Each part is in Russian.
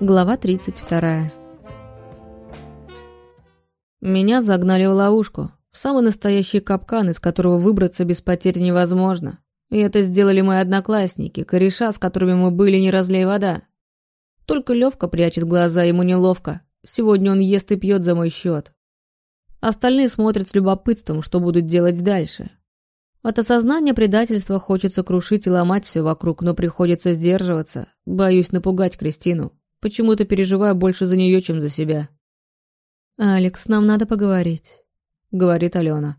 Глава 32. Меня загнали в ловушку, в самый настоящий капкан, из которого выбраться без потерь невозможно. И это сделали мои одноклассники, кореша, с которыми мы были, не разлей вода. Только Левка прячет глаза, ему неловко. Сегодня он ест и пьет за мой счет. Остальные смотрят с любопытством, что будут делать дальше. От осознания предательства хочется крушить и ломать все вокруг, но приходится сдерживаться. Боюсь напугать Кристину. Почему-то переживаю больше за нее, чем за себя. «Алекс, нам надо поговорить», — говорит Алена.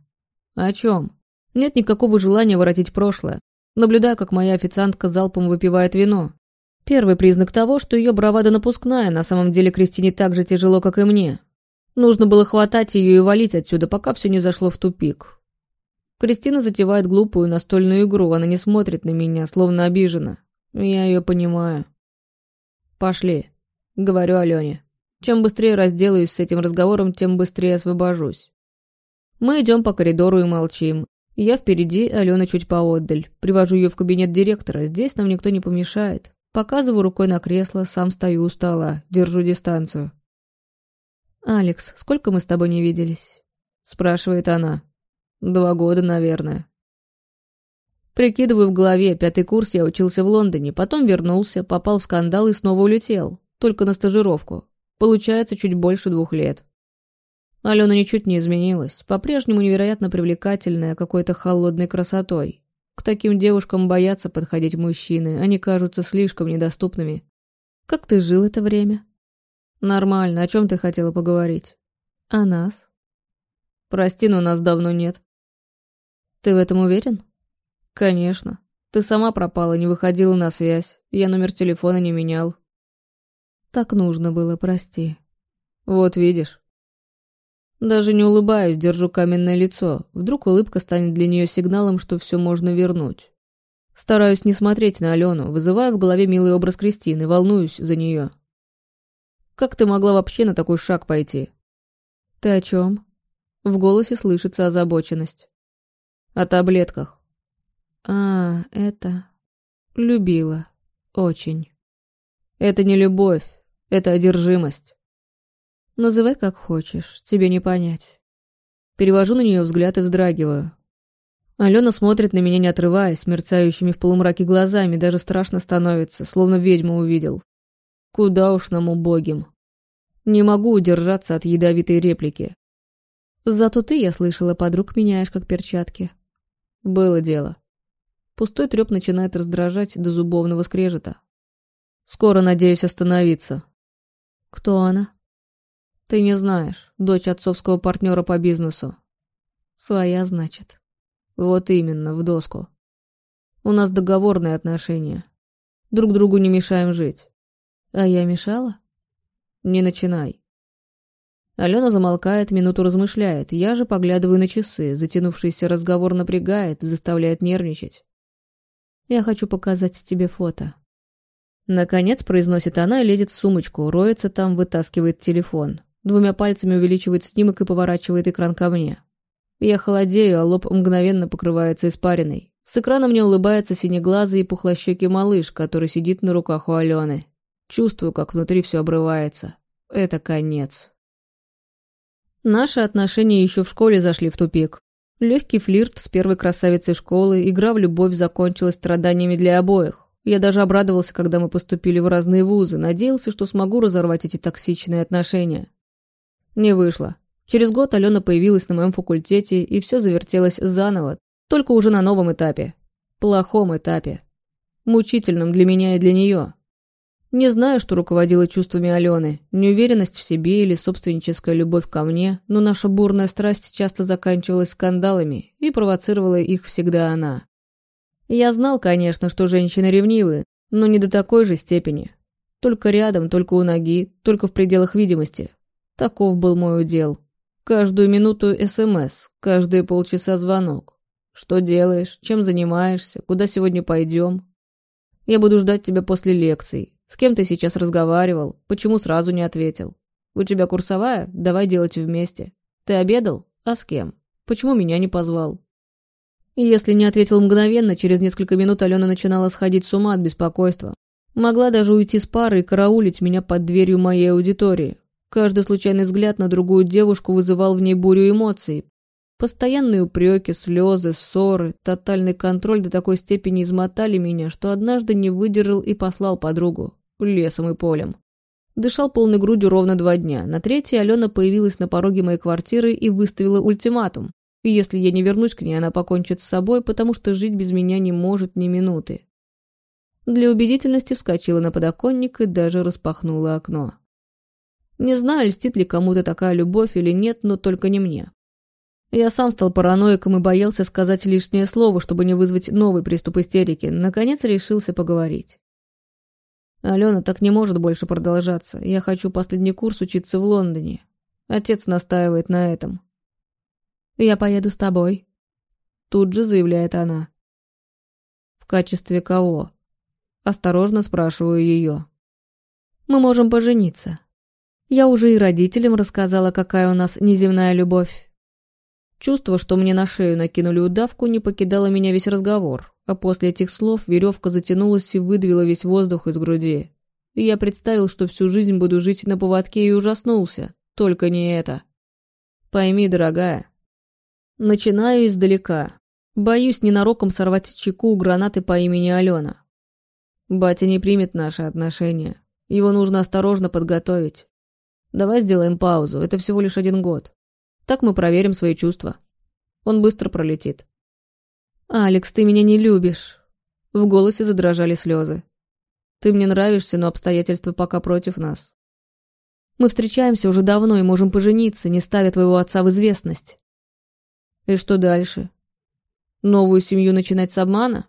«О чем?» Нет никакого желания воротить прошлое. Наблюдаю, как моя официантка залпом выпивает вино. Первый признак того, что ее бравада напускная, на самом деле Кристине так же тяжело, как и мне. Нужно было хватать ее и валить отсюда, пока все не зашло в тупик. Кристина затевает глупую настольную игру, она не смотрит на меня, словно обижена. Я ее понимаю. «Пошли», — говорю Алене. «Чем быстрее разделаюсь с этим разговором, тем быстрее освобожусь». Мы идем по коридору и молчим. Я впереди, Алена чуть поотдаль. Привожу ее в кабинет директора, здесь нам никто не помешает. Показываю рукой на кресло, сам стою у стола, держу дистанцию. «Алекс, сколько мы с тобой не виделись?» Спрашивает она. «Два года, наверное». Прикидываю в голове, пятый курс я учился в Лондоне, потом вернулся, попал в скандал и снова улетел. Только на стажировку. Получается чуть больше двух лет. Алена ничуть не изменилась, по-прежнему невероятно привлекательная какой-то холодной красотой. К таким девушкам боятся подходить мужчины, они кажутся слишком недоступными. «Как ты жил это время?» «Нормально, о чем ты хотела поговорить?» «О нас?» «Прости, но нас давно нет». «Ты в этом уверен?» «Конечно. Ты сама пропала, не выходила на связь. Я номер телефона не менял». «Так нужно было, прости». «Вот видишь». Даже не улыбаюсь, держу каменное лицо. Вдруг улыбка станет для нее сигналом, что все можно вернуть. Стараюсь не смотреть на Алену, вызываю в голове милый образ Кристины, волнуюсь за нее. «Как ты могла вообще на такой шаг пойти?» «Ты о чем?» В голосе слышится озабоченность. «О таблетках. А, это... Любила. Очень. Это не любовь, это одержимость. Называй как хочешь, тебе не понять. Перевожу на нее взгляд и вздрагиваю. Алена смотрит на меня, не отрываясь, мерцающими в полумраке глазами, даже страшно становится, словно ведьму увидел. Куда уж нам убогим. Не могу удержаться от ядовитой реплики. Зато ты, я слышала, подруг меняешь как перчатки. Было дело. Пустой треп начинает раздражать до зубовного скрежета. Скоро надеюсь остановиться. Кто она? Ты не знаешь. Дочь отцовского партнера по бизнесу. Своя, значит. Вот именно, в доску. У нас договорные отношения. Друг другу не мешаем жить. А я мешала? Не начинай. Алена замолкает, минуту размышляет. Я же поглядываю на часы. Затянувшийся разговор напрягает, заставляет нервничать. Я хочу показать тебе фото». Наконец произносит она и лезет в сумочку, роется там, вытаскивает телефон. Двумя пальцами увеличивает снимок и поворачивает экран ко мне. Я холодею, а лоб мгновенно покрывается испариной. С экрана мне улыбается синеглазый и пухлощекий малыш, который сидит на руках у Алены. Чувствую, как внутри все обрывается. Это конец. Наши отношения еще в школе зашли в тупик. Легкий флирт с первой красавицей школы, игра в любовь закончилась страданиями для обоих. Я даже обрадовался, когда мы поступили в разные вузы, надеялся, что смогу разорвать эти токсичные отношения. Не вышло. Через год Алена появилась на моем факультете, и все завертелось заново, только уже на новом этапе. Плохом этапе. Мучительном для меня и для нее. Не знаю, что руководило чувствами Алены, неуверенность в себе или собственническая любовь ко мне, но наша бурная страсть часто заканчивалась скандалами, и провоцировала их всегда она. Я знал, конечно, что женщины ревнивы, но не до такой же степени. Только рядом, только у ноги, только в пределах видимости. Таков был мой удел. Каждую минуту СМС, каждые полчаса звонок. Что делаешь? Чем занимаешься? Куда сегодня пойдем? Я буду ждать тебя после лекций. С кем ты сейчас разговаривал? Почему сразу не ответил? У тебя курсовая? Давай делать вместе. Ты обедал? А с кем? Почему меня не позвал? И если не ответил мгновенно, через несколько минут Алена начинала сходить с ума от беспокойства. Могла даже уйти с пары и караулить меня под дверью моей аудитории. Каждый случайный взгляд на другую девушку вызывал в ней бурю эмоций. Постоянные упреки, слезы, ссоры, тотальный контроль до такой степени измотали меня, что однажды не выдержал и послал подругу. Лесом и полем. Дышал полной грудью ровно два дня. На третий Алена появилась на пороге моей квартиры и выставила ультиматум. И если я не вернусь к ней, она покончит с собой, потому что жить без меня не может ни минуты. Для убедительности вскочила на подоконник и даже распахнула окно. Не знаю, льстит ли кому-то такая любовь или нет, но только не мне. Я сам стал параноиком и боялся сказать лишнее слово, чтобы не вызвать новый приступ истерики. Наконец решился поговорить. «Алена, так не может больше продолжаться. Я хочу последний курс учиться в Лондоне. Отец настаивает на этом». «Я поеду с тобой», — тут же заявляет она. «В качестве кого?» Осторожно спрашиваю ее. «Мы можем пожениться. Я уже и родителям рассказала, какая у нас неземная любовь. Чувство, что мне на шею накинули удавку, не покидало меня весь разговор, а после этих слов веревка затянулась и выдавила весь воздух из груди. И я представил, что всю жизнь буду жить на поводке и ужаснулся. Только не это. Пойми, дорогая. Начинаю издалека. Боюсь ненароком сорвать чеку у гранаты по имени Алена. Батя не примет наши отношения. Его нужно осторожно подготовить. Давай сделаем паузу, это всего лишь один год. Так мы проверим свои чувства. Он быстро пролетит. «Алекс, ты меня не любишь». В голосе задрожали слезы. «Ты мне нравишься, но обстоятельства пока против нас. Мы встречаемся уже давно и можем пожениться, не ставя твоего отца в известность». «И что дальше? Новую семью начинать с обмана?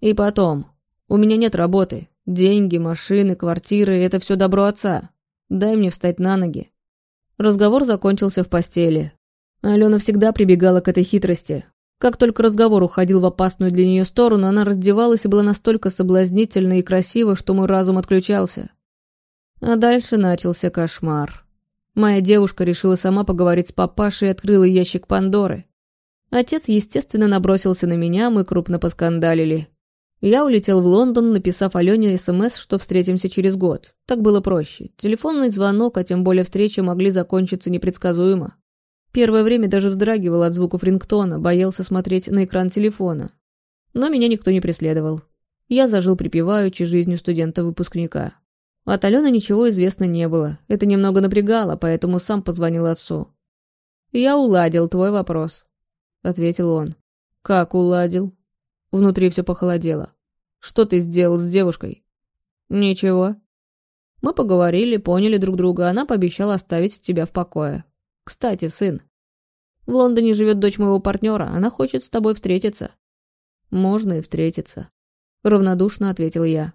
И потом, у меня нет работы. Деньги, машины, квартиры — это все добро отца. Дай мне встать на ноги». Разговор закончился в постели. Алена всегда прибегала к этой хитрости. Как только разговор уходил в опасную для нее сторону, она раздевалась и была настолько соблазнительна и красива, что мой разум отключался. А дальше начался кошмар. Моя девушка решила сама поговорить с папашей и открыла ящик Пандоры. Отец, естественно, набросился на меня, мы крупно поскандалили. Я улетел в Лондон, написав Алене СМС, что встретимся через год. Так было проще. Телефонный звонок, а тем более встреча, могли закончиться непредсказуемо. Первое время даже вздрагивал от звуков рингтона, боялся смотреть на экран телефона. Но меня никто не преследовал. Я зажил припеваючи жизнью студента-выпускника. От Алены ничего известно не было. Это немного напрягало, поэтому сам позвонил отцу. «Я уладил твой вопрос», — ответил он. «Как уладил?» Внутри все похолодело. Что ты сделал с девушкой? Ничего. Мы поговорили, поняли друг друга, она пообещала оставить тебя в покое. Кстати, сын. В Лондоне живет дочь моего партнера, она хочет с тобой встретиться. Можно и встретиться. Равнодушно ответил я.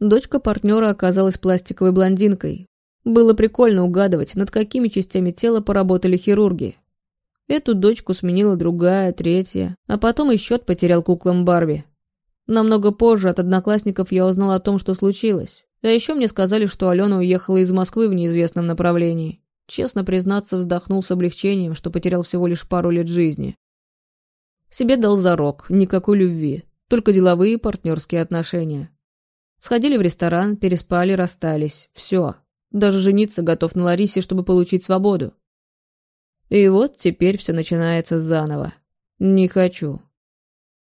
Дочка партнера оказалась пластиковой блондинкой. Было прикольно угадывать, над какими частями тела поработали хирурги. Эту дочку сменила другая, третья, а потом и счет потерял куклам Барби. Намного позже от одноклассников я узнал о том, что случилось. А еще мне сказали, что Алена уехала из Москвы в неизвестном направлении. Честно признаться, вздохнул с облегчением, что потерял всего лишь пару лет жизни. Себе дал зарок, никакой любви, только деловые партнерские отношения. Сходили в ресторан, переспали, расстались. Все. Даже жениться готов на Ларисе, чтобы получить свободу. И вот теперь все начинается заново. Не хочу.